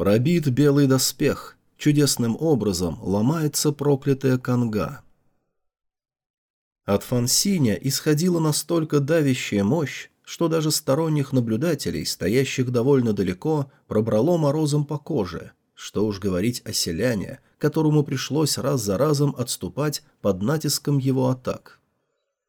Пробит белый доспех. Чудесным образом ломается проклятая канга. От Фансиня исходила настолько давящая мощь, что даже сторонних наблюдателей, стоящих довольно далеко, пробрало морозом по коже. Что уж говорить о селяне, которому пришлось раз за разом отступать под натиском его атак.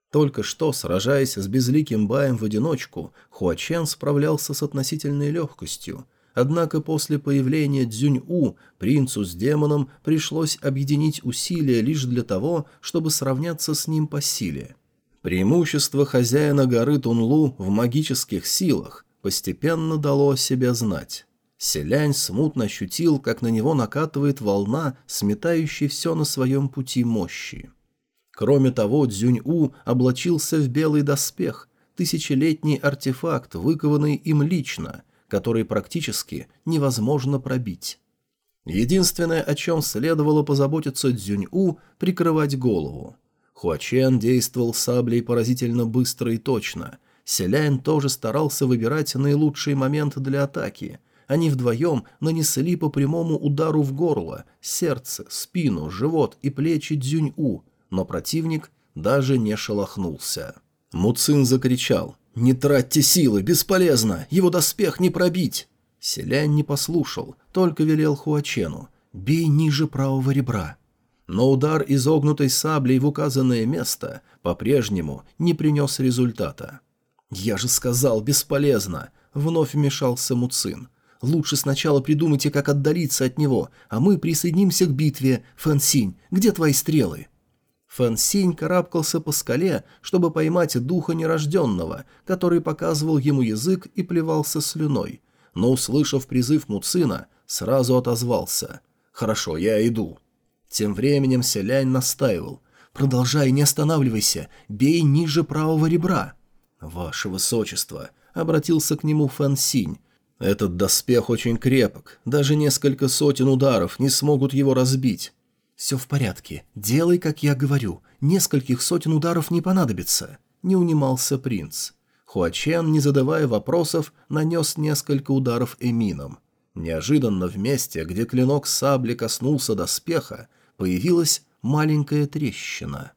Только что, сражаясь с безликим баем в одиночку, Хуачен справлялся с относительной легкостью, однако после появления Дзюнь-У принцу с демоном пришлось объединить усилия лишь для того, чтобы сравняться с ним по силе. Преимущество хозяина горы Тунлу в магических силах постепенно дало о себе знать. Селянь смутно ощутил, как на него накатывает волна, сметающей все на своем пути мощи. Кроме того, Дзюнь-У облачился в белый доспех, тысячелетний артефакт, выкованный им лично, который практически невозможно пробить. Единственное, о чем следовало позаботиться Дзюнь-У, прикрывать голову. Хуачен действовал саблей поразительно быстро и точно. Селянь тоже старался выбирать наилучший момент для атаки. Они вдвоем нанесли по прямому удару в горло, сердце, спину, живот и плечи Дзюнь-У, но противник даже не шелохнулся. Муцин закричал «Не тратьте силы, бесполезно, его доспех не пробить!» Селянь не послушал, только велел Хуачену «Бей ниже правого ребра». Но удар изогнутой саблей в указанное место по-прежнему не принес результата. «Я же сказал, бесполезно!» — вновь вмешался Муцин. «Лучше сначала придумайте, как отдалиться от него, а мы присоединимся к битве. Фэнсинь, где твои стрелы?» Фэн Синь карабкался по скале, чтобы поймать духа нерожденного, который показывал ему язык и плевался слюной. Но, услышав призыв Муцина, сразу отозвался. «Хорошо, я иду». Тем временем Селянь настаивал. «Продолжай, не останавливайся, бей ниже правого ребра». «Ваше высочество», — обратился к нему Фэн Синь, — «этот доспех очень крепок, даже несколько сотен ударов не смогут его разбить». «Все в порядке. Делай, как я говорю. Нескольких сотен ударов не понадобится», — не унимался принц. Хуачен, не задавая вопросов, нанес несколько ударов эмином. Неожиданно в месте, где клинок сабли коснулся доспеха, появилась маленькая трещина.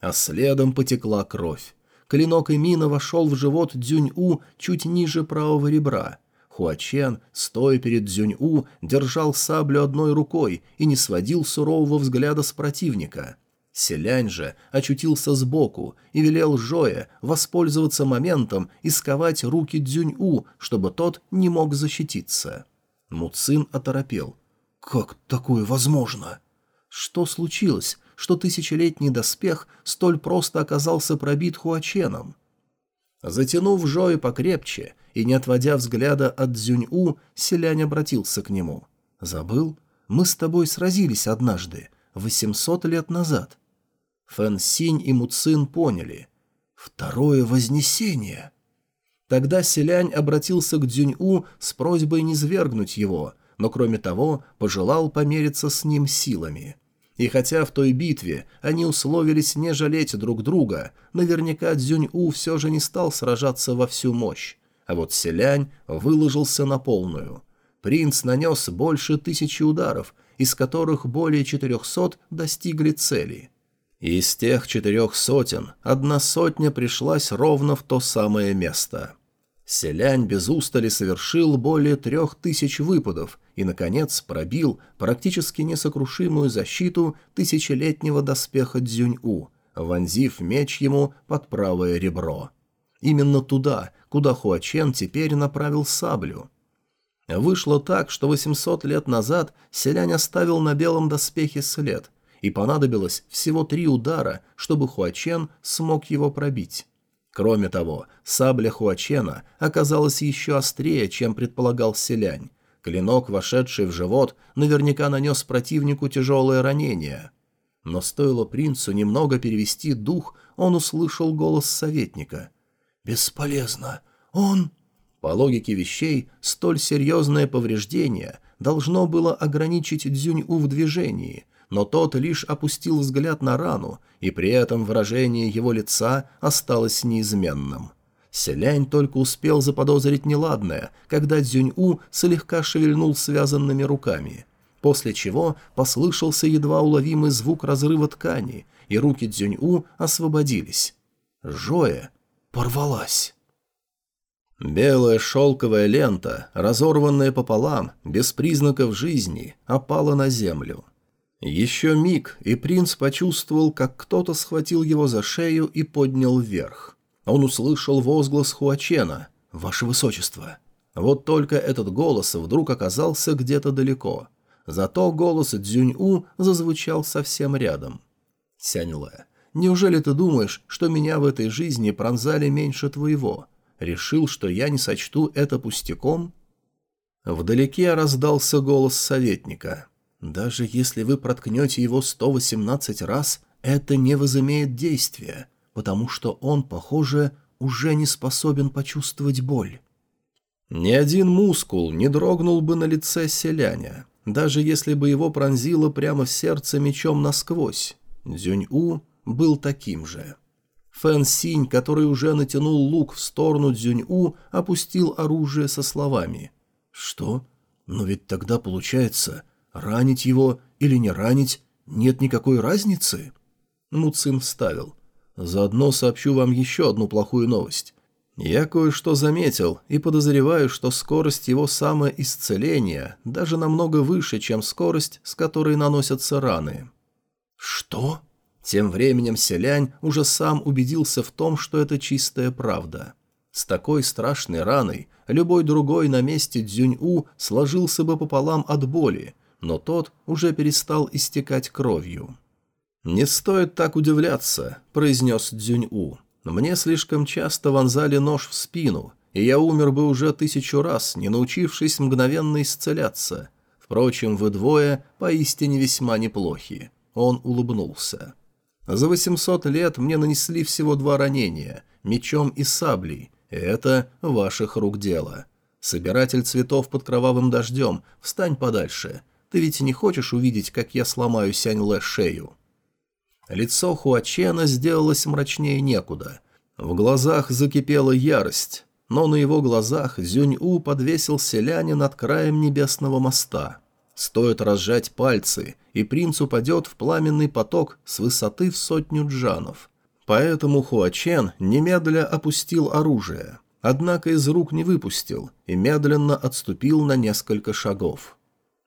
А следом потекла кровь. Клинок эмина вошел в живот Дзюнь-У чуть ниже правого ребра — Хуачен, стоя перед Дзюнь-У, держал саблю одной рукой и не сводил сурового взгляда с противника. Селянь же очутился сбоку и велел Жоя воспользоваться моментом и сковать руки Дзюнь-У, чтобы тот не мог защититься. Муцин оторопел. «Как такое возможно?» Что случилось, что тысячелетний доспех столь просто оказался пробит Хуаченом? Затянув Жои покрепче и не отводя взгляда от Дзюнь-У, селянь обратился к нему. «Забыл? Мы с тобой сразились однажды, восемьсот лет назад». Фэн Синь и Муцин поняли. «Второе вознесение!» Тогда селянь обратился к Дзюнь-У с просьбой не свергнуть его, но кроме того пожелал помериться с ним силами. И хотя в той битве они условились не жалеть друг друга, наверняка Дзюнь-У все же не стал сражаться во всю мощь а вот селянь выложился на полную. Принц нанес больше тысячи ударов, из которых более четырехсот достигли цели. Из тех четырех сотен одна сотня пришлась ровно в то самое место. Селянь без устали совершил более трех тысяч выпадов и, наконец, пробил практически несокрушимую защиту тысячелетнего доспеха Дзюнь-У, вонзив меч ему под правое ребро. Именно туда, куда Хуачен теперь направил саблю. Вышло так, что 800 лет назад селянь оставил на белом доспехе след, и понадобилось всего три удара, чтобы Хуачен смог его пробить. Кроме того, сабля Хуачена оказалась еще острее, чем предполагал селянь. Клинок, вошедший в живот, наверняка нанес противнику тяжелое ранение. Но стоило принцу немного перевести дух, он услышал голос советника. «Бесполезно. Он...» По логике вещей, столь серьезное повреждение должно было ограничить Дзюнь-У в движении, но тот лишь опустил взгляд на рану, и при этом выражение его лица осталось неизменным. Селянь только успел заподозрить неладное, когда Дзюнь-У слегка шевельнул связанными руками, после чего послышался едва уловимый звук разрыва ткани, и руки Дзюнь-У освободились. Жоя порвалась. Белая шелковая лента, разорванная пополам, без признаков жизни, опала на землю. Еще миг, и принц почувствовал, как кто-то схватил его за шею и поднял вверх. Он услышал возглас Хуачена «Ваше Высочество». Вот только этот голос вдруг оказался где-то далеко. Зато голос Цзюнь-У зазвучал совсем рядом. «Сяньлэ, неужели ты думаешь, что меня в этой жизни пронзали меньше твоего? Решил, что я не сочту это пустяком?» Вдалеке раздался голос советника – даже если вы проткнете его 118 раз, это не возымеет действия, потому что он, похоже, уже не способен почувствовать боль. Ни один мускул не дрогнул бы на лице селяня, даже если бы его пронзило прямо в сердце мечом насквозь. Дзюнь-У был таким же. Фэн Синь, который уже натянул лук в сторону Дзюнь-У, опустил оружие со словами. «Что? Но ведь тогда получается, Ранить его или не ранить нет никакой разницы?» Муцин вставил. «Заодно сообщу вам еще одну плохую новость. Я кое-что заметил и подозреваю, что скорость его самоисцеления даже намного выше, чем скорость, с которой наносятся раны». «Что?» Тем временем Селянь уже сам убедился в том, что это чистая правда. С такой страшной раной любой другой на месте Дзюнь-У сложился бы пополам от боли, но тот уже перестал истекать кровью. «Не стоит так удивляться», — произнес Дзюнь-У. «Мне слишком часто вонзали нож в спину, и я умер бы уже тысячу раз, не научившись мгновенно исцеляться. Впрочем, вы двое поистине весьма неплохи». Он улыбнулся. «За восемьсот лет мне нанесли всего два ранения, мечом и саблей, это ваших рук дело. Собиратель цветов под кровавым дождем, встань подальше, ты ведь не хочешь увидеть, как я сломаю Сянь-Лэ шею?» Лицо Хуачена сделалось мрачнее некуда. В глазах закипела ярость, но на его глазах Зюнь-У подвесил селяне над краем небесного моста. Стоит разжать пальцы, и принц упадет в пламенный поток с высоты в сотню джанов. Поэтому Хуачен немедля опустил оружие, однако из рук не выпустил и медленно отступил на несколько шагов.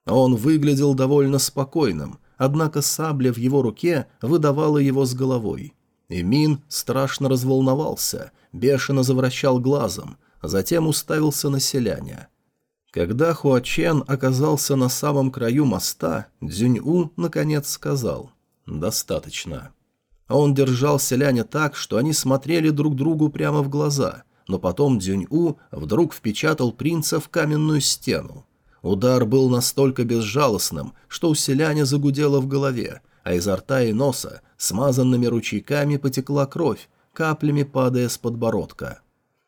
Он выглядел довольно спокойным, однако сабля в его руке выдавала его с головой. Эмин страшно разволновался, бешено завращал глазом, затем уставился на селяня. Когда Хуачен оказался на самом краю моста, Дзюнь-У наконец сказал «Достаточно». Он держал селяня так, что они смотрели друг другу прямо в глаза, но потом Дзюнь-У вдруг впечатал принца в каменную стену. Удар был настолько безжалостным, что у селяня загудело в голове, а изо рта и носа смазанными ручейками потекла кровь, каплями падая с подбородка.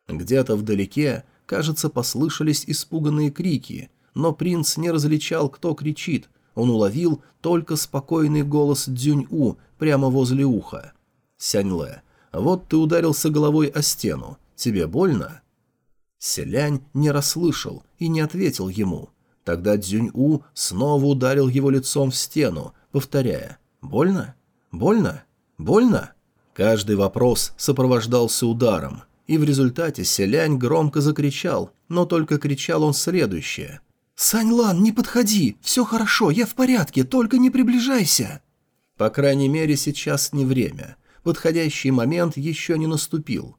Где-то вдалеке, кажется, послышались испуганные крики, но принц не различал, кто кричит, он уловил только спокойный голос Дзюнь-У прямо возле уха. «Сяньле, вот ты ударился головой о стену, тебе больно?» Селянь не расслышал и не ответил ему – Тогда Дзюнь-У снова ударил его лицом в стену, повторяя «Больно? Больно? Больно?» Каждый вопрос сопровождался ударом, и в результате Селянь громко закричал, но только кричал он следующее. «Саньлан, не подходи! Все хорошо, я в порядке, только не приближайся!» По крайней мере, сейчас не время. Подходящий момент еще не наступил.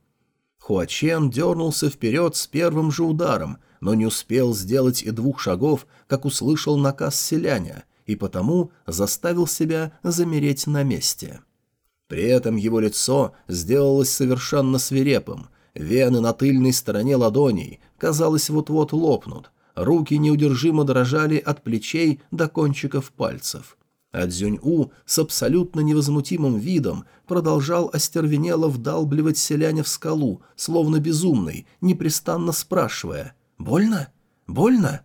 Хуачен дернулся вперед с первым же ударом, но не успел сделать и двух шагов, как услышал наказ селяня, и потому заставил себя замереть на месте. При этом его лицо сделалось совершенно свирепым, вены на тыльной стороне ладоней, казалось, вот-вот лопнут, руки неудержимо дрожали от плечей до кончиков пальцев. А Цзюнь-У с абсолютно невозмутимым видом продолжал остервенело вдалбливать селяня в скалу, словно безумный, непрестанно спрашивая «Больно? Больно?»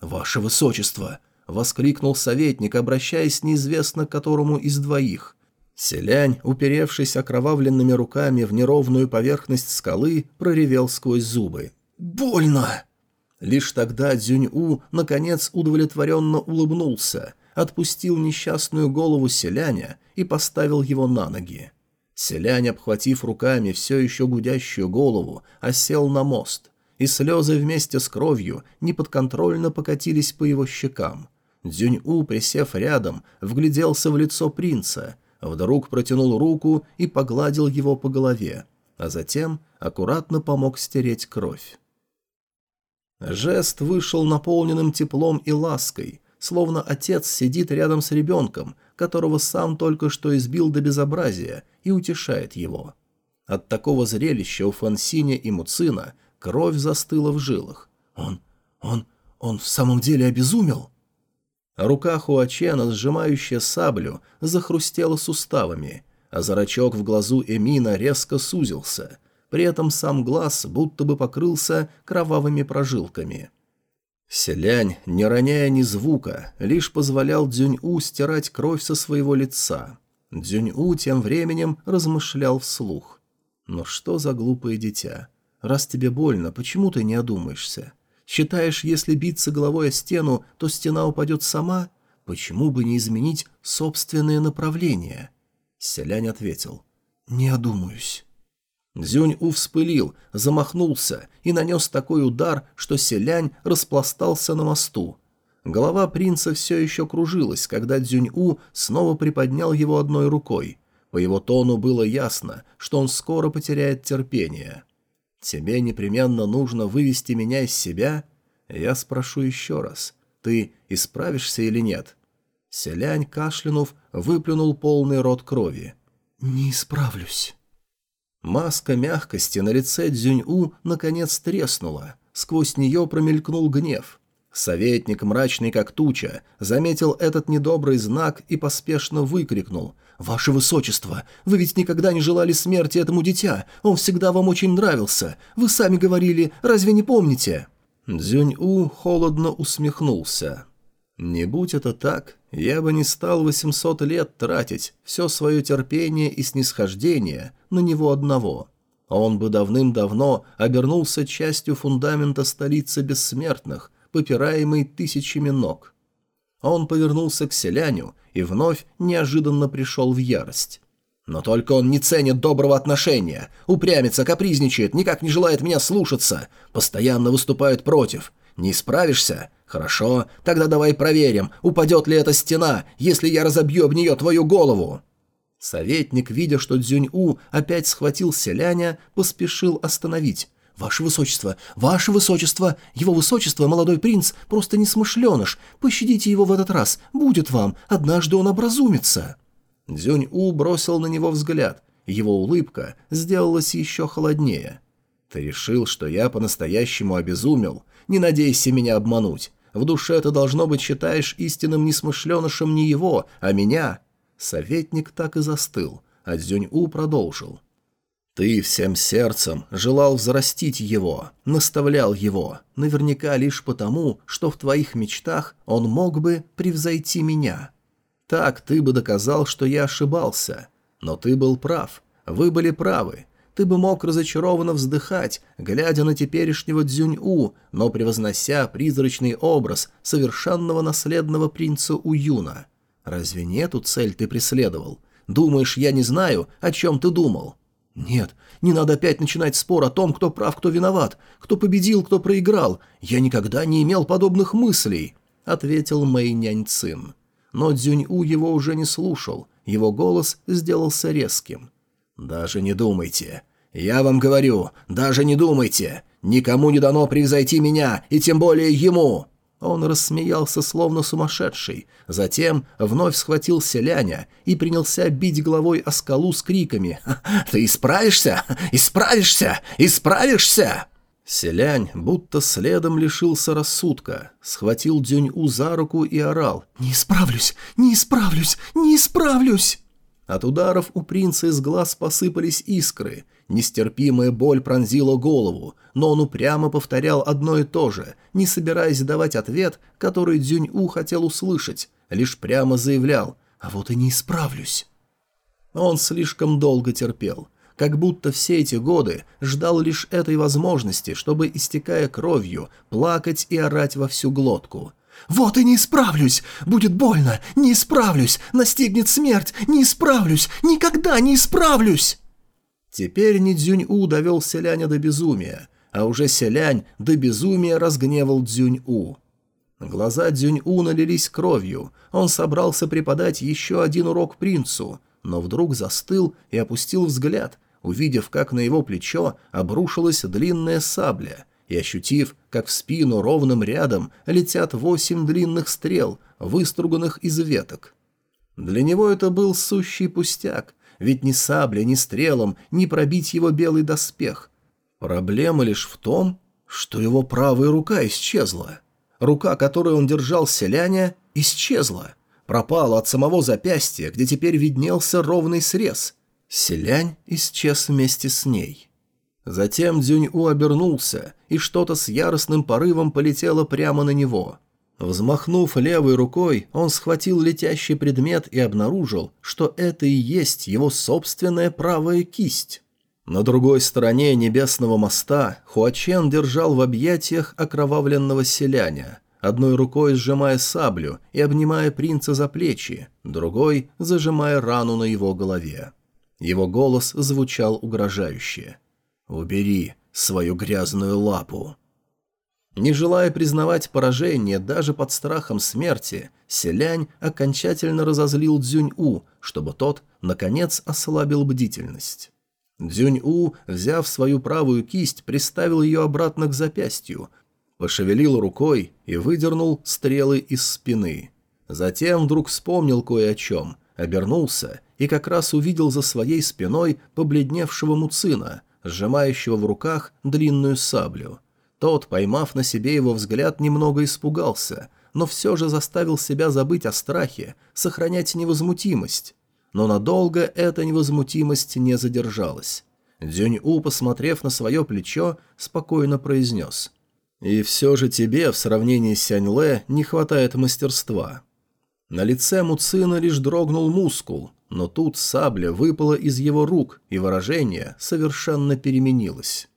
«Ваше высочество!» — воскликнул советник, обращаясь неизвестно к которому из двоих. Селянь, уперевшись окровавленными руками в неровную поверхность скалы, проревел сквозь зубы. «Больно!» Лишь тогда Дзюнь-У наконец удовлетворенно улыбнулся, отпустил несчастную голову селяня и поставил его на ноги. Селянь, обхватив руками все еще гудящую голову, осел на мост, и слезы вместе с кровью неподконтрольно покатились по его щекам. Дзюнь-У, присев рядом, вгляделся в лицо принца, вдруг протянул руку и погладил его по голове, а затем аккуратно помог стереть кровь. Жест вышел наполненным теплом и лаской, словно отец сидит рядом с ребенком, которого сам только что избил до безобразия, и утешает его. От такого зрелища у Фансиня и Муцина кровь застыла в жилах. Он... он... он в самом деле обезумел? Рука Хуачена, сжимающая саблю, захрустела суставами, а зрачок в глазу Эмина резко сузился. При этом сам глаз будто бы покрылся кровавыми прожилками. Селянь, не роняя ни звука, лишь позволял Дзюнь-У стирать кровь со своего лица. Дзюнь-У тем временем размышлял вслух. «Ну что за глупое дитя? Раз тебе больно, почему ты не одумаешься? Считаешь, если биться головой о стену, то стена упадет сама? Почему бы не изменить собственное направление?» Селянь ответил. «Не одумаюсь». Дзюнь-У вспылил, замахнулся и нанес такой удар, что селянь распластался на мосту. Голова принца все еще кружилась, когда Дзюнь-У снова приподнял его одной рукой. По его тону было ясно, что он скоро потеряет терпение. «Тебе непременно нужно вывести меня из себя?» Я спрошу еще раз. «Ты исправишься или нет?» Селянь, кашлянув, выплюнул полный рот крови. «Не исправлюсь». Маска мягкости на лице Дзюнь-У наконец треснула. Сквозь нее промелькнул гнев. Советник, мрачный как туча, заметил этот недобрый знак и поспешно выкрикнул. «Ваше Высочество, вы ведь никогда не желали смерти этому дитя. Он всегда вам очень нравился. Вы сами говорили, разве не помните?» Дзюнь-У холодно усмехнулся. Не будь это так, я бы не стал 800 лет тратить все свое терпение и снисхождение на него одного. Он бы давным-давно обернулся частью фундамента столицы бессмертных, попираемой тысячами ног. Он повернулся к селяню и вновь неожиданно пришел в ярость. Но только он не ценит доброго отношения, упрямится, капризничает, никак не желает меня слушаться, постоянно выступает против. Не справишься? Хорошо, тогда давай проверим, упадет ли эта стена, если я разобью об нее твою голову. Советник, видя, что Дзюнь-У опять схватил селяня, поспешил остановить. «Ваше высочество! Ваше высочество! Его высочество, молодой принц, просто несмышленыш! Пощадите его в этот раз! Будет вам! Однажды он образумится!» Дзюнь-У бросил на него взгляд. Его улыбка сделалась еще холоднее. «Ты решил, что я по-настоящему обезумел? Не надейся меня обмануть. В душе ты, должно быть, считаешь истинным несмышленышем не его, а меня». Советник так и застыл, а Дзюнь-У продолжил. «Ты всем сердцем желал взрастить его, наставлял его, наверняка лишь потому, что в твоих мечтах он мог бы превзойти меня. Так ты бы доказал, что я ошибался. Но ты был прав, вы были правы, ты бы мог разочарованно вздыхать, глядя на теперешнего Дзюнь-У, но превознося призрачный образ совершенного наследного принца Уюна. Разве не эту цель ты преследовал? Думаешь, я не знаю, о чем ты думал? Нет, не надо опять начинать спор о том, кто прав, кто виноват, кто победил, кто проиграл. Я никогда не имел подобных мыслей, — ответил Мэй Нянь Цин. Но Дзюнь-У его уже не слушал, его голос сделался резким. «Даже не думайте. Я вам говорю, даже не думайте. Никому не дано превзойти меня, и тем более ему!» Он рассмеялся, словно сумасшедший. Затем вновь схватил селяня и принялся бить головой о скалу с криками «Ты исправишься? Исправишься? Исправишься?» Селянь будто следом лишился рассудка, схватил Дюнь-У за руку и орал «Не исправлюсь! Не исправлюсь! Не исправлюсь!» От ударов у принца из глаз посыпались искры. Нестерпимая боль пронзила голову, но он упрямо повторял одно и то же, не собираясь давать ответ, который Дзюнь-У хотел услышать, лишь прямо заявлял «А вот и не исправлюсь». Он слишком долго терпел. Как будто все эти годы ждал лишь этой возможности, чтобы, истекая кровью, плакать и орать во всю глотку. «Вот и не исправлюсь! Будет больно! Не исправлюсь! Настигнет смерть! Не исправлюсь! Никогда не исправлюсь!» Теперь Нидзюнь-У довел селяня до безумия, а уже селянь до безумия разгневал Дзюнь-У. Глаза Дзюнь-У налились кровью, он собрался преподать еще один урок принцу, но вдруг застыл и опустил взгляд, увидев, как на его плечо обрушилась длинная сабля, и ощутив, как в спину ровным рядом летят восемь длинных стрел, выструганных из веток. Для него это был сущий пустяк, ведь ни сабля, ни стрелом не пробить его белый доспех. Проблема лишь в том, что его правая рука исчезла. Рука, которую он держал селяня, исчезла. Пропала от самого запястья, где теперь виднелся ровный срез. Селянь исчез вместе с ней. Затем Дзюнь-У обернулся, и что-то с яростным порывом полетело прямо на него. Взмахнув левой рукой, он схватил летящий предмет и обнаружил, что это и есть его собственная правая кисть. На другой стороне небесного моста Хуачен держал в объятиях окровавленного селяня, одной рукой сжимая саблю и обнимая принца за плечи, другой зажимая рану на его голове. Его голос звучал угрожающе. «Убери свою грязную лапу». Не желая признавать поражение даже под страхом смерти, Селянь окончательно разозлил Дзюнь-У, чтобы тот, наконец, ослабил бдительность. Дзюнь-У, взяв свою правую кисть, приставил ее обратно к запястью, пошевелил рукой и выдернул стрелы из спины. Затем вдруг вспомнил кое о чем, обернулся и как раз увидел за своей спиной побледневшего Муцина, сжимающего в руках длинную саблю. Тот, поймав на себе его взгляд, немного испугался, но все же заставил себя забыть о страхе, сохранять невозмутимость но надолго эта невозмутимость не задержалась. Дзюнь-У, посмотрев на свое плечо, спокойно произнес. «И все же тебе, в сравнении с Сянь-Ле, не хватает мастерства». На лице Муцина лишь дрогнул мускул, но тут сабля выпала из его рук, и выражение совершенно переменилось.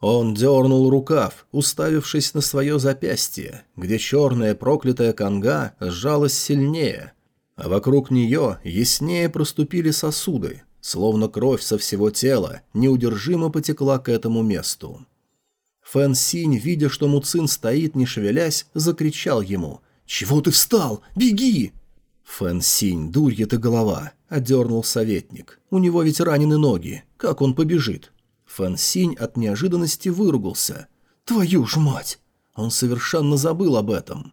Он дернул рукав, уставившись на свое запястье, где черная проклятая канга сжалась сильнее, а вокруг нее яснее проступили сосуды, словно кровь со всего тела неудержимо потекла к этому месту. Фэн Синь, видя, что Муцин стоит, не шевелясь, закричал ему «Чего ты встал? Беги!» «Фэн Синь, дурья ты голова!» — одернул советник. «У него ведь ранены ноги. Как он побежит?» Фэн Синь от неожиданности выругался. «Твою ж мать!» Он совершенно забыл об этом.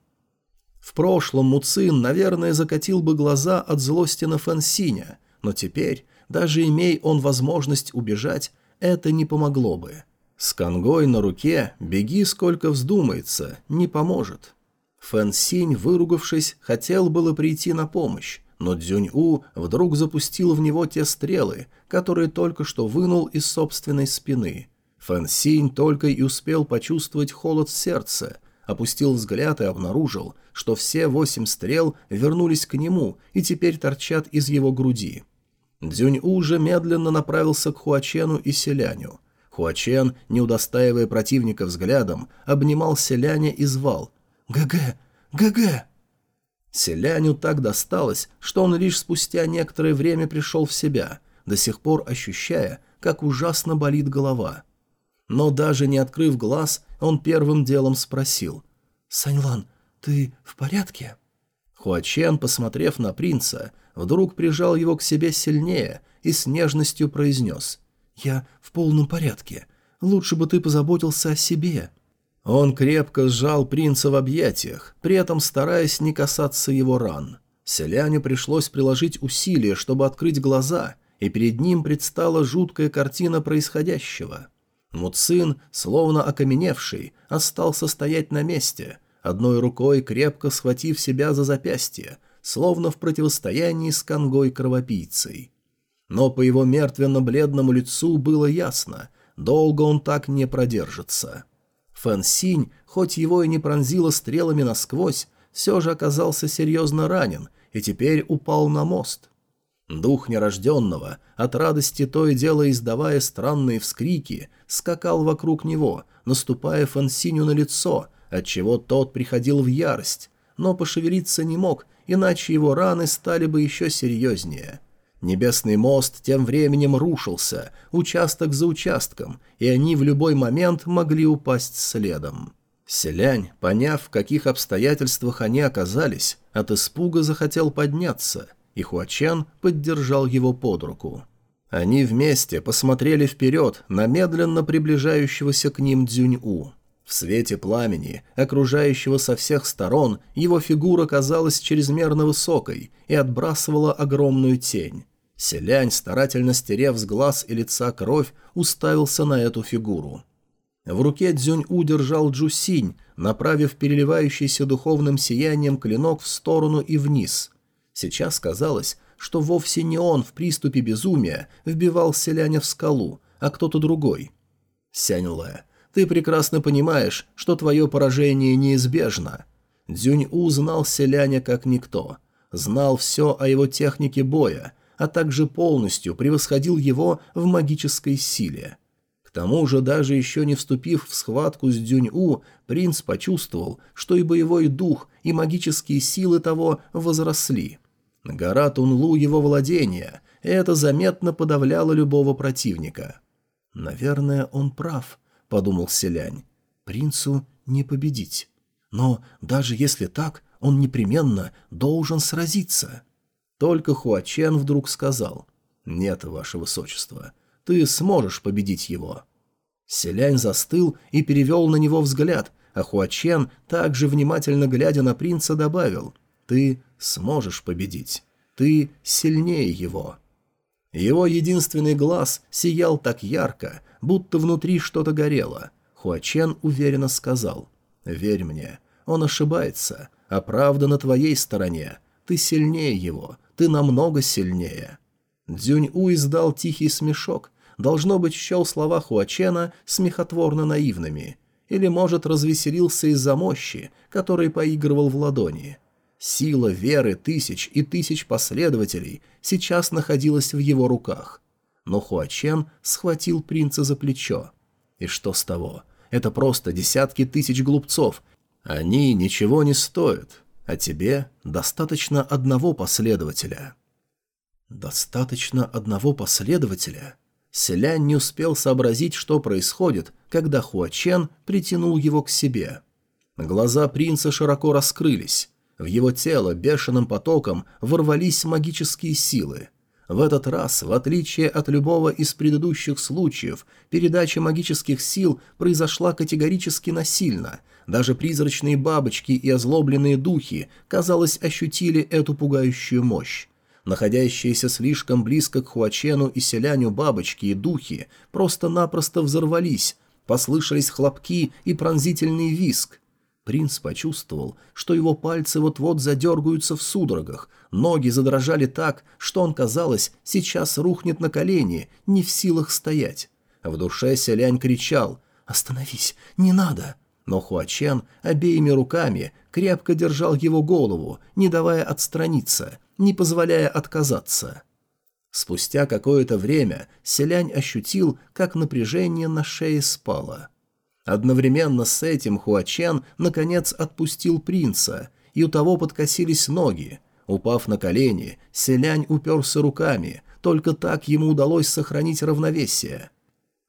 В прошлом Муцин, наверное, закатил бы глаза от злости на Фансиня, но теперь, даже имей он возможность убежать, это не помогло бы. С конгой на руке беги сколько вздумается, не поможет. Фэн выругавшись, хотел было прийти на помощь, но Дзюнь-У вдруг запустил в него те стрелы, которые только что вынул из собственной спины. Фэн только и успел почувствовать холод сердца, опустил взгляд и обнаружил, что все восемь стрел вернулись к нему и теперь торчат из его груди. Дзюнь-У же медленно направился к Хуачену и Селяню. Хуачен, не удостаивая противника взглядом, обнимал Селяня и звал «ГГ! ГГ!». Селяню так досталось, что он лишь спустя некоторое время пришел в себя, до сих пор ощущая, как ужасно болит голова. Но даже не открыв глаз, он первым делом спросил «Саньлан, «Ты в порядке?» Хуачен, посмотрев на принца, вдруг прижал его к себе сильнее и с нежностью произнес «Я в полном порядке. Лучше бы ты позаботился о себе». Он крепко сжал принца в объятиях, при этом стараясь не касаться его ран. Селяню пришлось приложить усилия, чтобы открыть глаза, и перед ним предстала жуткая картина происходящего. Муцин, словно окаменевший, остался стоять на месте, одной рукой крепко схватив себя за запястье, словно в противостоянии с конгой-кровопийцей. Но по его мертвенно-бледному лицу было ясно, долго он так не продержится. Фэн Синь, хоть его и не пронзило стрелами насквозь, все же оказался серьезно ранен и теперь упал на мост. Дух нерожденного, от радости то и дело издавая странные вскрики, скакал вокруг него, наступая Фансиню на лицо, отчего тот приходил в ярость, но пошевелиться не мог, иначе его раны стали бы еще серьезнее. Небесный мост тем временем рушился, участок за участком, и они в любой момент могли упасть следом. Селянь, поняв, в каких обстоятельствах они оказались, от испуга захотел подняться, и Хуачен поддержал его под руку. Они вместе посмотрели вперед на медленно приближающегося к ним Дзюнь-У. В свете пламени, окружающего со всех сторон, его фигура казалась чрезмерно высокой и отбрасывала огромную тень. Селянь, старательно стерев с глаз и лица кровь, уставился на эту фигуру. В руке Дзюнь-У держал Джусинь, направив переливающийся духовным сиянием клинок в сторону и вниз. Сейчас казалось, что вовсе не он в приступе безумия вбивал селяня в скалу, а кто-то другой. Сянь-Лэ, ты прекрасно понимаешь, что твое поражение неизбежно. Дзюнь-У знал селяня как никто. Знал все о его технике боя, а также полностью превосходил его в магической силе. К тому же, даже еще не вступив в схватку с Дзюнь-У, принц почувствовал, что и боевой дух, и магические силы того возросли. Гора Тунлу его владения, и это заметно подавляло любого противника. Наверное, он прав – подумал селянь. Принцу не победить. Но даже если так, он непременно должен сразиться. Только Хуачен вдруг сказал. «Нет, ваше высочество, ты сможешь победить его». Селянь застыл и перевел на него взгляд, а Хуачен, также внимательно глядя на принца, добавил «Ты сможешь победить. Ты сильнее его». Его единственный глаз сиял так ярко, будто внутри что-то горело. Хуачен уверенно сказал, «Верь мне, он ошибается, а правда на твоей стороне. Ты сильнее его, ты намного сильнее». Дзюнь-У издал тихий смешок, должно быть, счел слова Хуачена смехотворно наивными, или, может, развеселился из-за мощи, который поигрывал в ладони. Сила веры тысяч и тысяч последователей сейчас находилась в его руках но Хуачен схватил принца за плечо. И что с того? Это просто десятки тысяч глупцов. Они ничего не стоят, а тебе достаточно одного последователя. Достаточно одного последователя? Селянь не успел сообразить, что происходит, когда Хуачен притянул его к себе. Глаза принца широко раскрылись. В его тело бешеным потоком ворвались магические силы. В этот раз, в отличие от любого из предыдущих случаев, передача магических сил произошла категорически насильно. Даже призрачные бабочки и озлобленные духи, казалось, ощутили эту пугающую мощь. Находящиеся слишком близко к Хуачену и селяню бабочки и духи просто-напросто взорвались, послышались хлопки и пронзительный виск. Принц почувствовал, что его пальцы вот-вот задергаются в судорогах, ноги задрожали так, что он, казалось, сейчас рухнет на колени, не в силах стоять. В душе селянь кричал «Остановись, не надо!» Но Хуачен обеими руками крепко держал его голову, не давая отстраниться, не позволяя отказаться. Спустя какое-то время селянь ощутил, как напряжение на шее спало – Одновременно с этим Хуачен наконец отпустил принца, и у того подкосились ноги. Упав на колени, селянь уперся руками, только так ему удалось сохранить равновесие.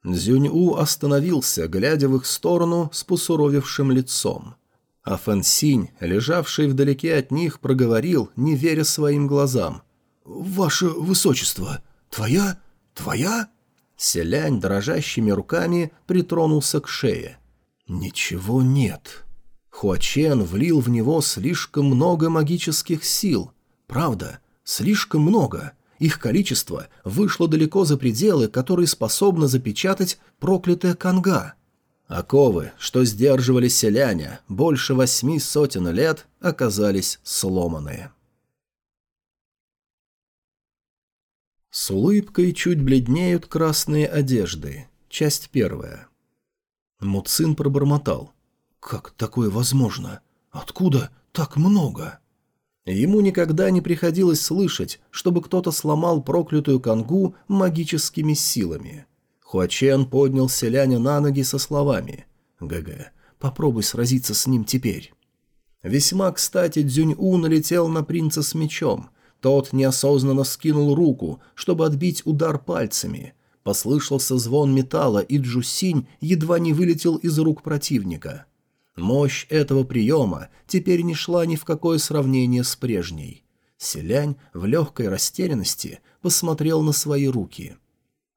Дзюнь-У остановился, глядя в их сторону с посуровевшим лицом. А Фэн Синь, лежавший вдалеке от них, проговорил, не веря своим глазам. «Ваше Высочество, твоя... твоя...» Селянь дрожащими руками притронулся к шее. «Ничего нет». Хуачен влил в него слишком много магических сил. Правда, слишком много. Их количество вышло далеко за пределы, которые способны запечатать проклятая канга. Оковы, что сдерживали селяня больше восьми сотен лет, оказались сломанные. С улыбкой чуть бледнеют красные одежды. Часть первая. Муцин пробормотал. «Как такое возможно? Откуда так много?» Ему никогда не приходилось слышать, чтобы кто-то сломал проклятую конгу магическими силами. Хуачен поднял селяня на ноги со словами «ГГ, попробуй сразиться с ним теперь». Весьма кстати Дзюнь-У налетел на принца с мечом. Тот неосознанно скинул руку, чтобы отбить удар пальцами. Послышался звон металла, и Джусинь едва не вылетел из рук противника. Мощь этого приема теперь не шла ни в какое сравнение с прежней. Селянь в легкой растерянности посмотрел на свои руки.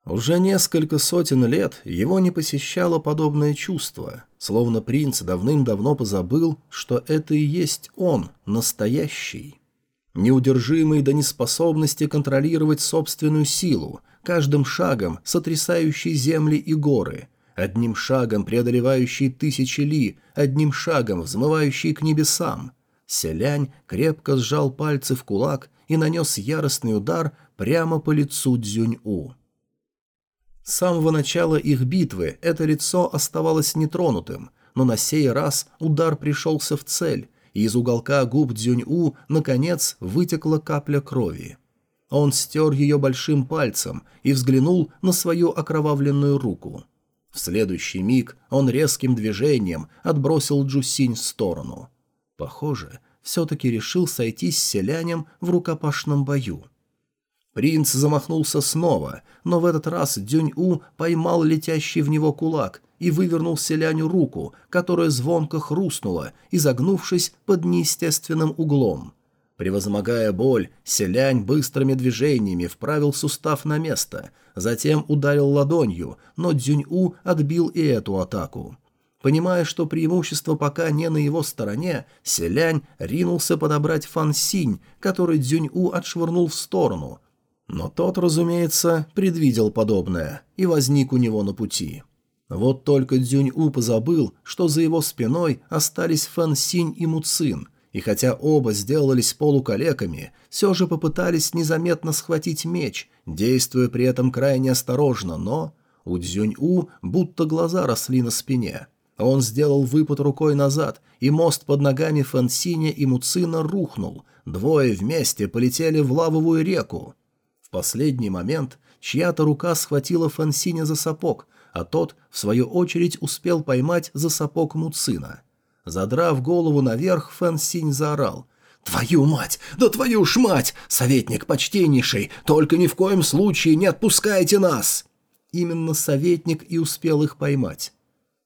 Уже несколько сотен лет его не посещало подобное чувство, словно принц давным-давно позабыл, что это и есть он, настоящий. Неудержимый до неспособности контролировать собственную силу, каждым шагом сотрясающий земли и горы, одним шагом преодолевающий тысячи ли, одним шагом взмывающий к небесам. Селянь крепко сжал пальцы в кулак и нанес яростный удар прямо по лицу Дзюнь-У. С самого начала их битвы это лицо оставалось нетронутым, но на сей раз удар пришелся в цель, и из уголка губ Дзюнь-У, наконец, вытекла капля крови. Он стер ее большим пальцем и взглянул на свою окровавленную руку. В следующий миг он резким движением отбросил Джусинь в сторону. Похоже, все-таки решил сойтись с селянем в рукопашном бою. Принц замахнулся снова, но в этот раз Дюнь-У поймал летящий в него кулак и вывернул селяню руку, которая звонко хрустнула, изогнувшись под неестественным углом. Превозмогая боль, селянь быстрыми движениями вправил сустав на место, затем ударил ладонью, но Дзюнь-У отбил и эту атаку. Понимая, что преимущество пока не на его стороне, селянь ринулся подобрать Фан Синь, который Дзюнь-У отшвырнул в сторону – но тот, разумеется, предвидел подобное и возник у него на пути. Вот только Дзюнь-У позабыл, что за его спиной остались Фэн Синь и Муцин, и хотя оба сделались полукалеками, все же попытались незаметно схватить меч, действуя при этом крайне осторожно, но у Дзюнь-У будто глаза росли на спине. Он сделал выпад рукой назад, и мост под ногами Фэн Синя и Муцина рухнул, двое вместе полетели в лавовую реку. В последний момент чья-то рука схватила Фансиня за сапог, а тот, в свою очередь, успел поймать за сапог Муцина. Задрав голову наверх, Фансинь заорал. «Твою мать! Да твою ж мать! Советник почтеннейший! Только ни в коем случае не отпускайте нас!» Именно советник и успел их поймать.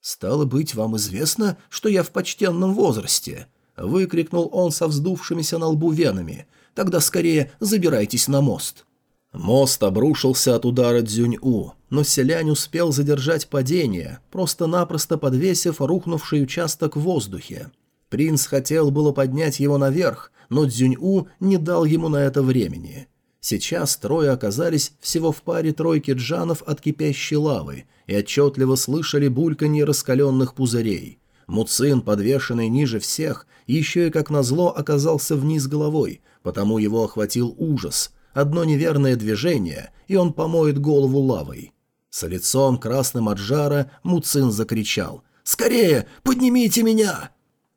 «Стало быть, вам известно, что я в почтенном возрасте?» — выкрикнул он со вздувшимися на лбу венами. «Тогда скорее забирайтесь на мост». Мост обрушился от удара Дзюнь-У, но селянь успел задержать падение, просто-напросто подвесив рухнувший участок в воздухе. Принц хотел было поднять его наверх, но Дзюнь-У не дал ему на это времени. Сейчас трое оказались всего в паре тройки джанов от кипящей лавы и отчетливо слышали бульканье раскаленных пузырей. Муцин, подвешенный ниже всех, еще и как назло оказался вниз головой, потому его охватил ужас – Одно неверное движение, и он помоет голову лавой. С лицом красным от жара Муцин закричал «Скорее, поднимите меня!»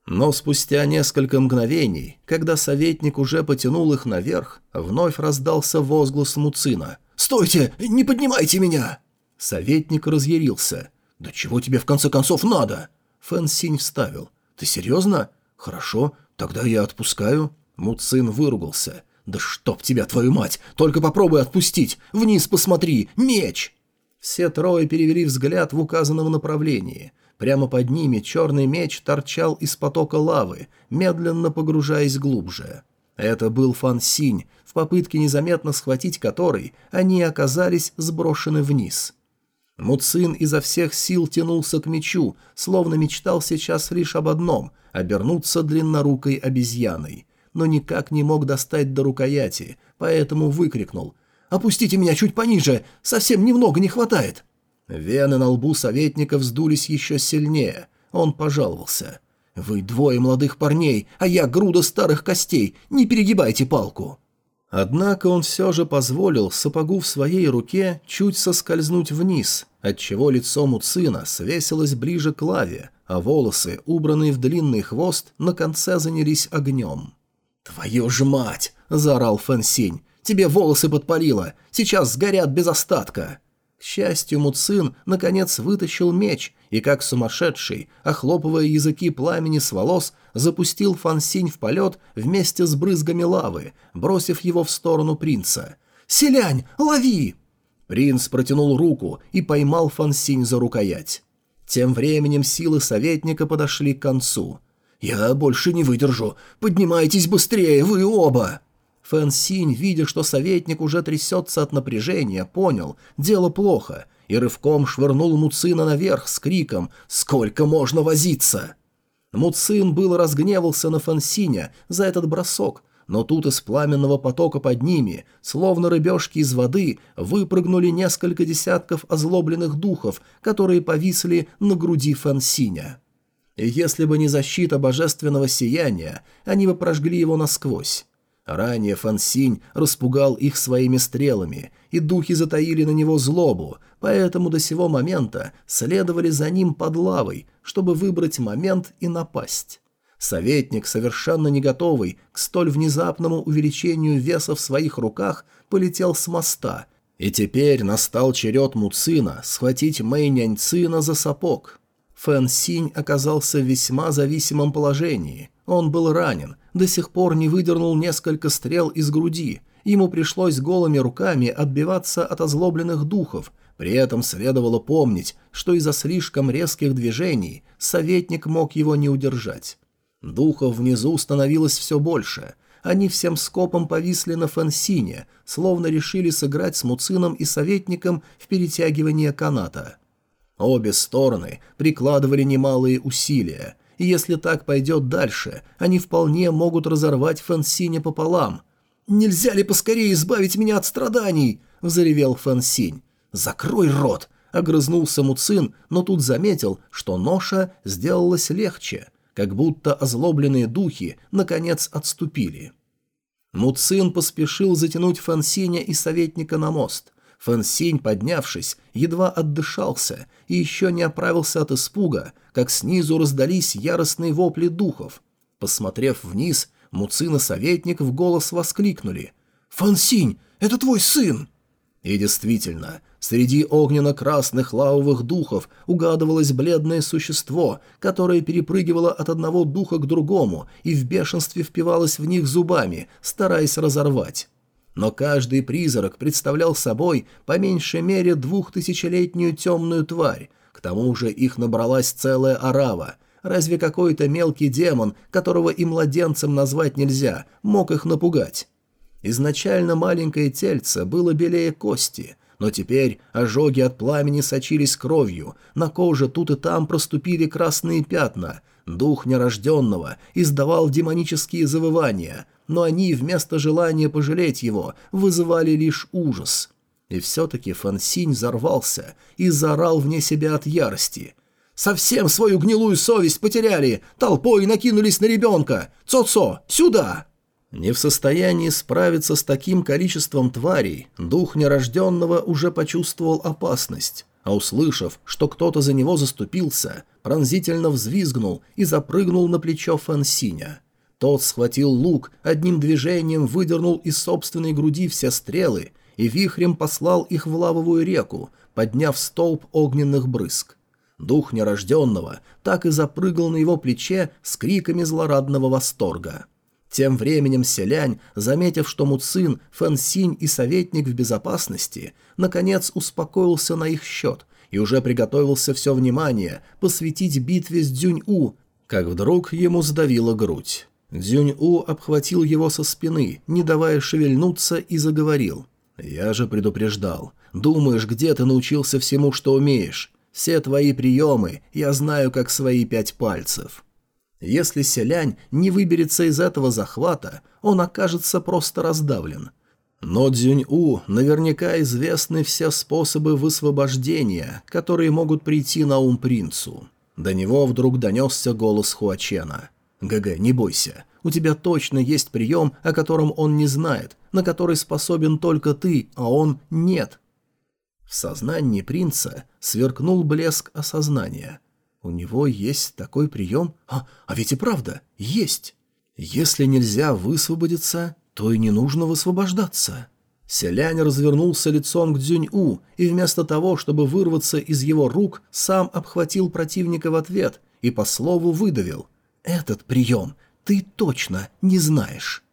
Но спустя несколько мгновений, когда советник уже потянул их наверх, вновь раздался возглас Муцина. «Стойте! Не поднимайте меня!» Советник разъярился. «Да чего тебе в конце концов надо?» Фэн Синь вставил. «Ты серьезно? Хорошо, тогда я отпускаю». Муцин выругался. «Да чтоб тебя, твою мать! Только попробуй отпустить! Вниз посмотри! Меч!» Все трое перевели взгляд в указанном направлении. Прямо под ними черный меч торчал из потока лавы, медленно погружаясь глубже. Это был Фан Синь, в попытке незаметно схватить который они оказались сброшены вниз. Муцин изо всех сил тянулся к мечу, словно мечтал сейчас лишь об одном — обернуться длиннорукой обезьяной но никак не мог достать до рукояти, поэтому выкрикнул «Опустите меня чуть пониже, совсем немного не хватает!» Вены на лбу советника вздулись еще сильнее. Он пожаловался. «Вы двое молодых парней, а я груда старых костей, не перегибайте палку!» Однако он все же позволил сапогу в своей руке чуть соскользнуть вниз, отчего лицо Муцина свесилось ближе к лаве, а волосы, убранные в длинный хвост, на конце занялись огнем. «Твою ж мать!» – заорал Фэн Синь. «Тебе волосы подпалило! Сейчас сгорят без остатка!» К счастью, Муцин наконец вытащил меч и, как сумасшедший, охлопывая языки пламени с волос, запустил Фансинь в полет вместе с брызгами лавы, бросив его в сторону принца. «Селянь, лови!» Принц протянул руку и поймал Фансинь за рукоять. Тем временем силы советника подошли к концу. «Я больше не выдержу! Поднимайтесь быстрее, вы оба!» Фэн Синь, видя, что советник уже трясется от напряжения, понял, дело плохо, и рывком швырнул Муцина наверх с криком «Сколько можно возиться!». Муцин был разгневался на Фэн Синя за этот бросок, но тут из пламенного потока под ними, словно рыбешки из воды, выпрыгнули несколько десятков озлобленных духов, которые повисли на груди Фэн Синя. И если бы не защита божественного сияния, они бы прожгли его насквозь. Ранее Фансинь распугал их своими стрелами, и духи затаили на него злобу, поэтому до сего момента следовали за ним под лавой, чтобы выбрать момент и напасть. Советник, совершенно не готовый к столь внезапному увеличению веса в своих руках, полетел с моста, и теперь настал черед Муцина схватить Мэй Няньцина за сапог. Фэн Синь оказался в весьма зависимом положении. Он был ранен, до сих пор не выдернул несколько стрел из груди. Ему пришлось голыми руками отбиваться от озлобленных духов. При этом следовало помнить, что из-за слишком резких движений советник мог его не удержать. Духов внизу становилось все больше. Они всем скопом повисли на Фансине, словно решили сыграть с Муцином и советником в перетягивание каната. Обе стороны прикладывали немалые усилия – и если так пойдет дальше, они вполне могут разорвать Фансиня пополам. «Нельзя ли поскорее избавить меня от страданий?» – взревел Фансинь. «Закрой рот!» – огрызнулся Муцин, но тут заметил, что ноша сделалась легче, как будто озлобленные духи наконец отступили. Муцин поспешил затянуть Фансиня и советника на мост. Фансинь, поднявшись, едва отдышался и еще не оправился от испуга, как снизу раздались яростные вопли духов. Посмотрев вниз, Муцин и советник в голос воскликнули. «Фансинь, это твой сын!» И действительно, среди огненно-красных лавовых духов угадывалось бледное существо, которое перепрыгивало от одного духа к другому и в бешенстве впивалось в них зубами, стараясь разорвать. Но каждый призрак представлял собой по меньшей мере двухтысячелетнюю темную тварь, к тому же их набралась целая орава. Разве какой-то мелкий демон, которого и младенцем назвать нельзя, мог их напугать? Изначально маленькое тельце было белее кости, но теперь ожоги от пламени сочились кровью, на коже тут и там проступили красные пятна. Дух нерожденного издавал демонические завывания, но они вместо желания пожалеть его вызывали лишь ужас. И все-таки Фансинь взорвался и заорал вне себя от ярости. «Совсем свою гнилую совесть потеряли! Толпой накинулись на ребенка! Цо-цо, сюда!» Не в состоянии справиться с таким количеством тварей, дух нерожденного уже почувствовал опасность, а услышав, что кто-то за него заступился, пронзительно взвизгнул и запрыгнул на плечо Фансиня. Тот схватил лук, одним движением выдернул из собственной груди все стрелы и вихрем послал их в лавовую реку, подняв столб огненных брызг. Дух нерожденного так и запрыгал на его плече с криками злорадного восторга. Тем временем селянь, заметив, что Муцин, Фэнсинь и советник в безопасности, наконец успокоился на их счет и уже приготовился все внимание посвятить битве с Дзюнь-У, как вдруг ему сдавила грудь. Дзюнь-У обхватил его со спины, не давая шевельнуться, и заговорил. «Я же предупреждал. Думаешь, где ты научился всему, что умеешь? Все твои приемы я знаю, как свои пять пальцев». Если селянь не выберется из этого захвата, он окажется просто раздавлен. Но Дзюнь-У наверняка известны все способы высвобождения, которые могут прийти на ум принцу. До него вдруг донесся голос Хуачена. ГГ, не бойся. У тебя точно есть прием, о котором он не знает, на который способен только ты, а он нет. В сознании принца сверкнул блеск осознания. У него есть такой прием? А, а ведь и правда, есть. Если нельзя высвободиться, то и не нужно высвобождаться. Селянь развернулся лицом к Дзюнь-У и вместо того, чтобы вырваться из его рук, сам обхватил противника в ответ и по слову выдавил. «Этот прием ты точно не знаешь».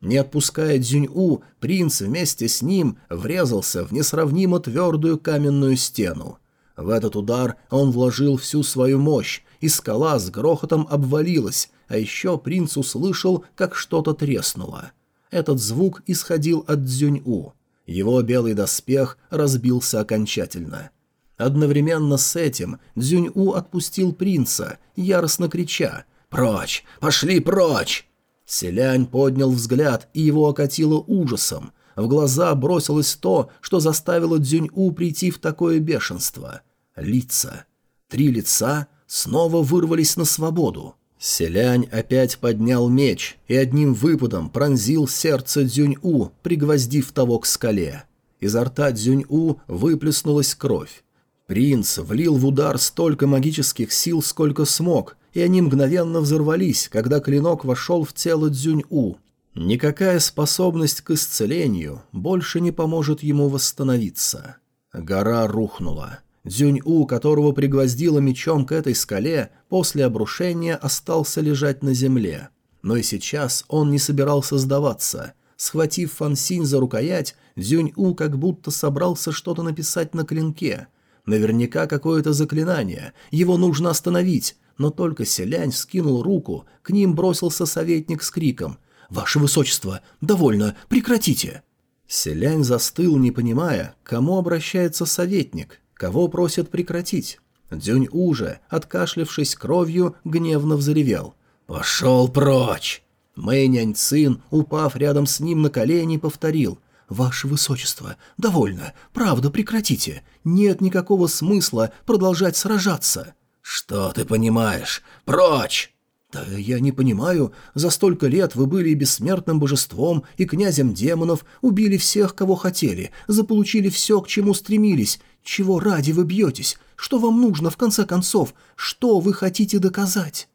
Не отпуская Дзюнь-У, принц вместе с ним врезался в несравнимо твердую каменную стену. В этот удар он вложил всю свою мощь, и скала с грохотом обвалилась, а еще принц услышал, как что-то треснуло. Этот звук исходил от Дзюнь-У. Его белый доспех разбился окончательно. Одновременно с этим Дзюнь-У отпустил принца, яростно крича «Прочь! Пошли прочь!» Селянь поднял взгляд, и его окатило ужасом. В глаза бросилось то, что заставило Дзюнь-У прийти в такое бешенство. Лица. Три лица снова вырвались на свободу. Селянь опять поднял меч и одним выпадом пронзил сердце Дзюнь-У, пригвоздив того к скале. Изо рта Дзюнь-У выплеснулась кровь. Принц влил в удар столько магических сил, сколько смог, и они мгновенно взорвались, когда клинок вошел в тело Дзюнь-У. Никакая способность к исцелению больше не поможет ему восстановиться. Гора рухнула. Дзюнь-У, которого пригвоздило мечом к этой скале, после обрушения остался лежать на земле. Но и сейчас он не собирался сдаваться. Схватив Фансинь за рукоять, Дзюнь-У как будто собрался что-то написать на клинке. Наверняка какое-то заклинание. Его нужно остановить но только селянь скинул руку, к ним бросился советник с криком «Ваше Высочество, довольно, прекратите!» Селянь застыл, не понимая, кому обращается советник, кого просят прекратить. Дзюнь уже, откашлявшись кровью, гневно взревел. «Пошел прочь!» Мэй Цин, упав рядом с ним на колени, повторил. «Ваше Высочество, довольно, правда, прекратите. Нет никакого смысла продолжать сражаться». «Что ты понимаешь? Прочь!» «Да я не понимаю. За столько лет вы были и бессмертным божеством, и князем демонов, убили всех, кого хотели, заполучили все, к чему стремились. Чего ради вы бьетесь? Что вам нужно, в конце концов? Что вы хотите доказать?»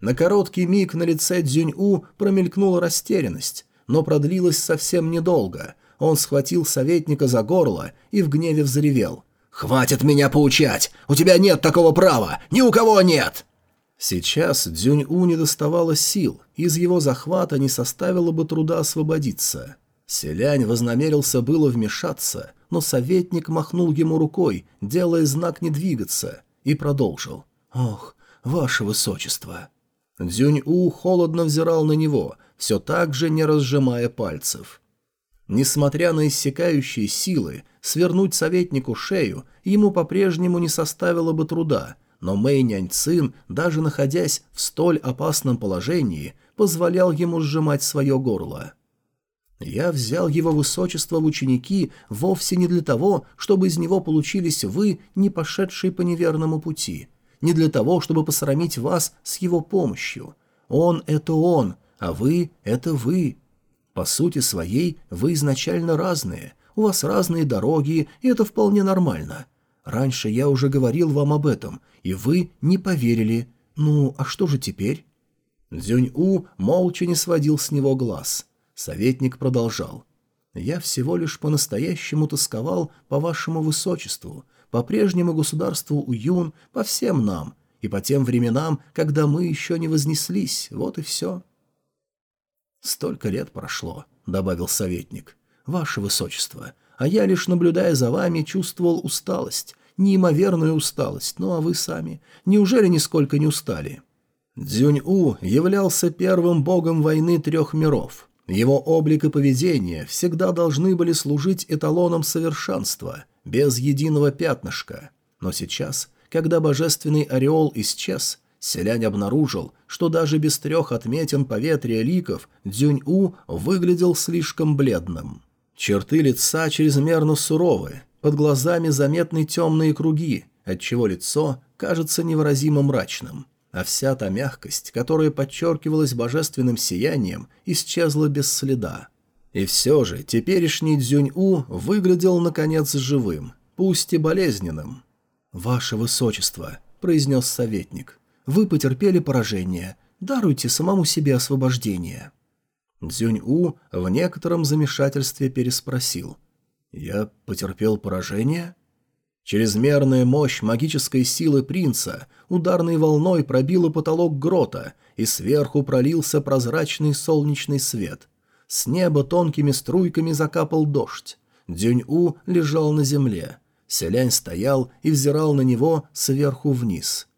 На короткий миг на лице Дзюнь-У промелькнула растерянность, но продлилась совсем недолго. Он схватил советника за горло и в гневе взревел. «Хватит меня поучать! У тебя нет такого права! Ни у кого нет!» Сейчас Дзюнь-У не доставало сил, из его захвата не составило бы труда освободиться. Селянь вознамерился было вмешаться, но советник махнул ему рукой, делая знак не двигаться, и продолжил. «Ох, ваше высочество!» Дзюнь-У холодно взирал на него, все так же не разжимая пальцев. Несмотря на иссякающие силы, свернуть советнику шею ему по-прежнему не составило бы труда, но Мэй Няньцин, даже находясь в столь опасном положении, позволял ему сжимать свое горло. «Я взял его высочество в ученики вовсе не для того, чтобы из него получились вы, не пошедшие по неверному пути, не для того, чтобы посрамить вас с его помощью. Он — это он, а вы — это вы». По сути своей вы изначально разные, у вас разные дороги, и это вполне нормально. Раньше я уже говорил вам об этом, и вы не поверили. Ну, а что же теперь?» Дзюнь-У молча не сводил с него глаз. Советник продолжал. «Я всего лишь по-настоящему тосковал по вашему высочеству, по прежнему государству Уюн, по всем нам, и по тем временам, когда мы еще не вознеслись, вот и все». «Столько лет прошло», — добавил советник. «Ваше высочество, а я, лишь наблюдая за вами, чувствовал усталость, неимоверную усталость. Ну а вы сами, неужели нисколько не устали?» Дзюнь-У являлся первым богом войны трех миров. Его облик и поведение всегда должны были служить эталоном совершенства, без единого пятнышка. Но сейчас, когда божественный ореол исчез, Селянь обнаружил, что даже без трех отметин поветрия ликов Дзюнь-У выглядел слишком бледным. Черты лица чрезмерно суровы, под глазами заметны темные круги, отчего лицо кажется невыразимо мрачным, а вся та мягкость, которая подчеркивалась божественным сиянием, исчезла без следа. И все же теперешний Дзюнь-У выглядел, наконец, живым, пусть и болезненным. «Ваше Высочество», — произнес советник, — вы потерпели поражение. даруйте самому себе освобождение». Дзюнь-У в некотором замешательстве переспросил. «Я потерпел поражение?» Чрезмерная мощь магической силы принца ударной волной пробила потолок грота, и сверху пролился прозрачный солнечный свет. С неба тонкими струйками закапал дождь. Дюнь-У лежал на земле. Селянь стоял и взирал на него сверху вниз.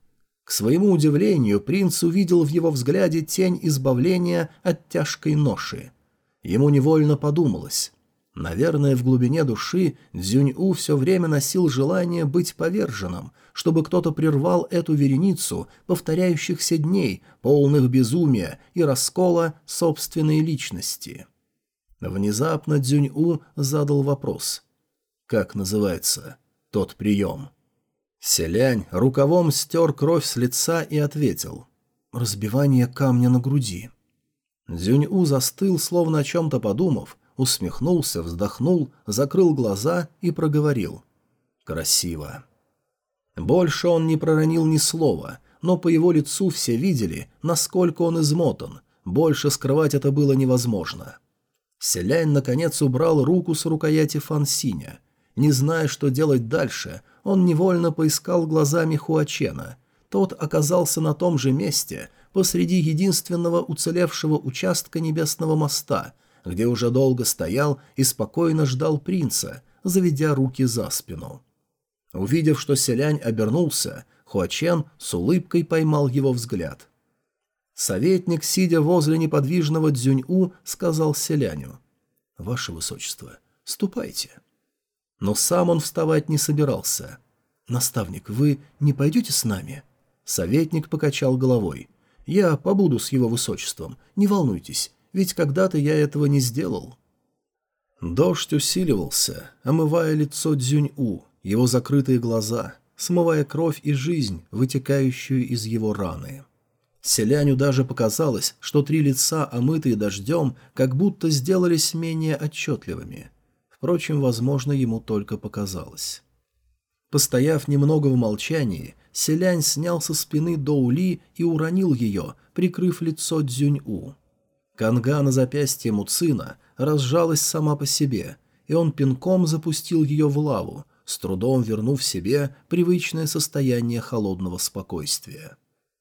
К своему удивлению, принц увидел в его взгляде тень избавления от тяжкой ноши. Ему невольно подумалось. Наверное, в глубине души Дзюнь-У все время носил желание быть поверженным, чтобы кто-то прервал эту вереницу повторяющихся дней, полных безумия и раскола собственной личности. Внезапно Дзюнь-У задал вопрос. «Как называется тот прием?» Селянь рукавом стер кровь с лица и ответил. «Разбивание камня на груди». Дзюнь-У застыл, словно о чем-то подумав, усмехнулся, вздохнул, закрыл глаза и проговорил. «Красиво». Больше он не проронил ни слова, но по его лицу все видели, насколько он измотан. Больше скрывать это было невозможно. Селянь, наконец, убрал руку с рукояти Фансиня. Не зная, что делать дальше, он невольно поискал глазами Хуачена. Тот оказался на том же месте, посреди единственного уцелевшего участка небесного моста – где уже долго стоял и спокойно ждал принца, заведя руки за спину. Увидев, что селянь обернулся, Хуачен с улыбкой поймал его взгляд. Советник, сидя возле неподвижного Дзюнь-У, сказал селяню. «Ваше высочество, ступайте». Но сам он вставать не собирался. «Наставник, вы не пойдете с нами?» Советник покачал головой. «Я побуду с его высочеством, не волнуйтесь, ведь когда-то я этого не сделал. Дождь усиливался, омывая лицо Дзюнь-У, его закрытые глаза, смывая кровь и жизнь, вытекающую из его раны. Селяню даже показалось, что три лица, омытые дождем, как будто сделались менее отчетливыми. Впрочем, возможно, ему только показалось. Постояв немного в молчании, Селянь снял со спины Доули и уронил ее, прикрыв лицо Дзюнь-У. Канга на запястье Муцина разжалась сама по себе, и он пинком запустил ее в лаву, с трудом вернув себе привычное состояние холодного спокойствия.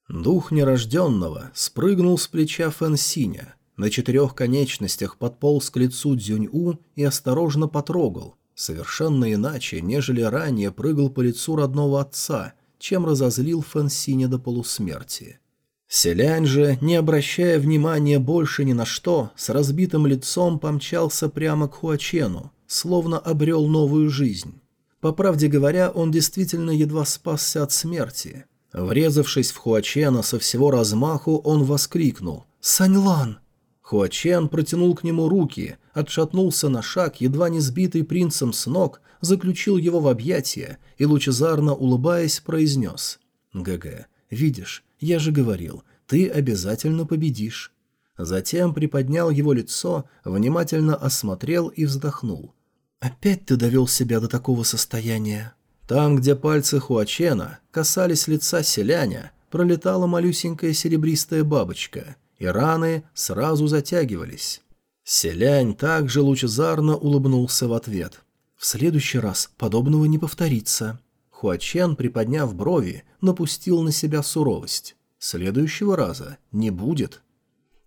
Дух нерожденного спрыгнул с плеча Фэнсиня, на четырех конечностях подполз к лицу Дзюнь-У и осторожно потрогал, совершенно иначе, нежели ранее прыгал по лицу родного отца, чем разозлил Фэнсиня до полусмерти. Селянь же, не обращая внимания больше ни на что, с разбитым лицом помчался прямо к Хуачену, словно обрел новую жизнь. По правде говоря, он действительно едва спасся от смерти. Врезавшись в Хуачена со всего размаху, он воскликнул «Саньлан!». Хуачен протянул к нему руки, отшатнулся на шаг, едва не сбитый принцем с ног, заключил его в объятия и, лучезарно улыбаясь, произнес «ГГ, видишь, я же говорил, ты обязательно победишь». Затем приподнял его лицо, внимательно осмотрел и вздохнул. «Опять ты довел себя до такого состояния?» Там, где пальцы Хуачена касались лица селяня, пролетала малюсенькая серебристая бабочка, и раны сразу затягивались. Селянь также лучезарно улыбнулся в ответ. «В следующий раз подобного не повторится». Хуачен, приподняв брови, напустил на себя суровость. Следующего раза не будет.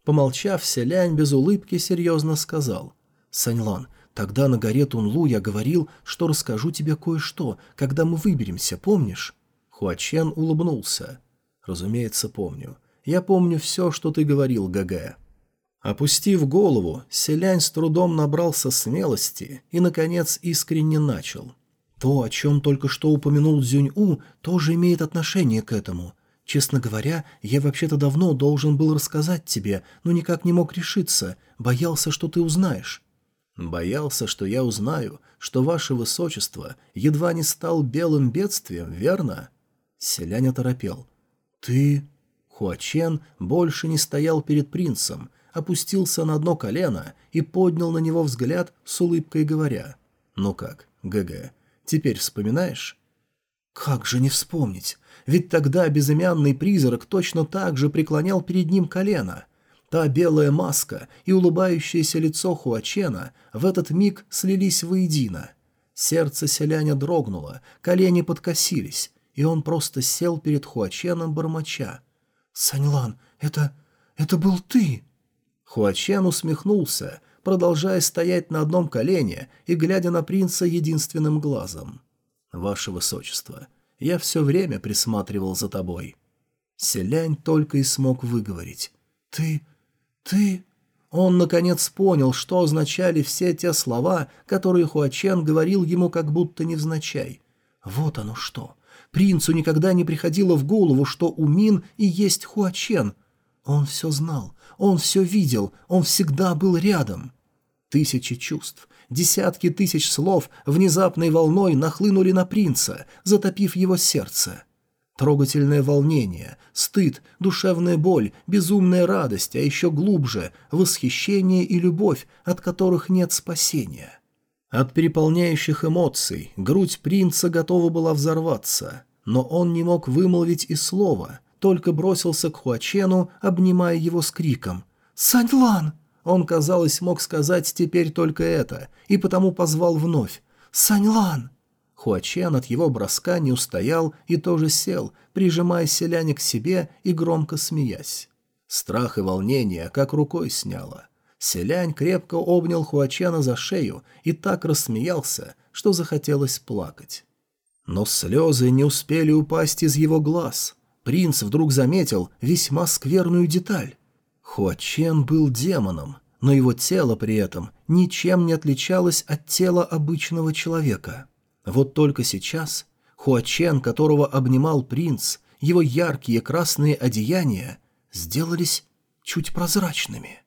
Помолчав, Селянь без улыбки серьезно сказал. «Саньлан, тогда на горе Тунлу я говорил, что расскажу тебе кое-что, когда мы выберемся, помнишь?» Хуачен улыбнулся. «Разумеется, помню. Я помню все, что ты говорил, ГГ». Опустив голову, Селянь с трудом набрался смелости и, наконец, искренне начал. То, о чем только что упомянул Зюнь-У, тоже имеет отношение к этому. Честно говоря, я вообще-то давно должен был рассказать тебе, но никак не мог решиться, боялся, что ты узнаешь». «Боялся, что я узнаю, что ваше высочество едва не стал белым бедствием, верно?» Селянь оторопел. «Ты...» Хуачен больше не стоял перед принцем, опустился на одно колено и поднял на него взгляд с улыбкой говоря. «Ну как, ГГ, Теперь вспоминаешь?» Как же не вспомнить? Ведь тогда безымянный призрак точно так же преклонял перед ним колено. Та белая маска и улыбающееся лицо Хуачена в этот миг слились воедино. Сердце селяня дрогнуло, колени подкосились, и он просто сел перед Хуаченом бормоча. «Саньлан, это... это был ты!» Хуачен усмехнулся, продолжая стоять на одном колене и глядя на принца единственным глазом. «Ваше высочество, я все время присматривал за тобой». Селянь только и смог выговорить. «Ты... ты...» Он, наконец, понял, что означали все те слова, которые Хуачен говорил ему как будто невзначай. Вот оно что. Принцу никогда не приходило в голову, что Умин и есть Хуачен. Он все знал, он все видел, он всегда был рядом. Тысячи чувств, десятки тысяч слов внезапной волной нахлынули на принца, затопив его сердце. Трогательное волнение, стыд, душевная боль, безумная радость, а еще глубже – восхищение и любовь, от которых нет спасения. От переполняющих эмоций грудь принца готова была взорваться, но он не мог вымолвить и слова, только бросился к Хуачену, обнимая его с криком «Саньлан!». Он, казалось, мог сказать теперь только это, и потому позвал вновь «Саньлан!». Хуачен от его броска не устоял и тоже сел, прижимая селяне к себе и громко смеясь. Страх и волнение как рукой сняло. Селянь крепко обнял Хуачена за шею и так рассмеялся, что захотелось плакать. Но слезы не успели упасть из его глаз. Принц вдруг заметил весьма скверную деталь. Хуачен был демоном, но его тело при этом ничем не отличалось от тела обычного человека. Вот только сейчас Хуачен, которого обнимал принц, его яркие красные одеяния сделались чуть прозрачными.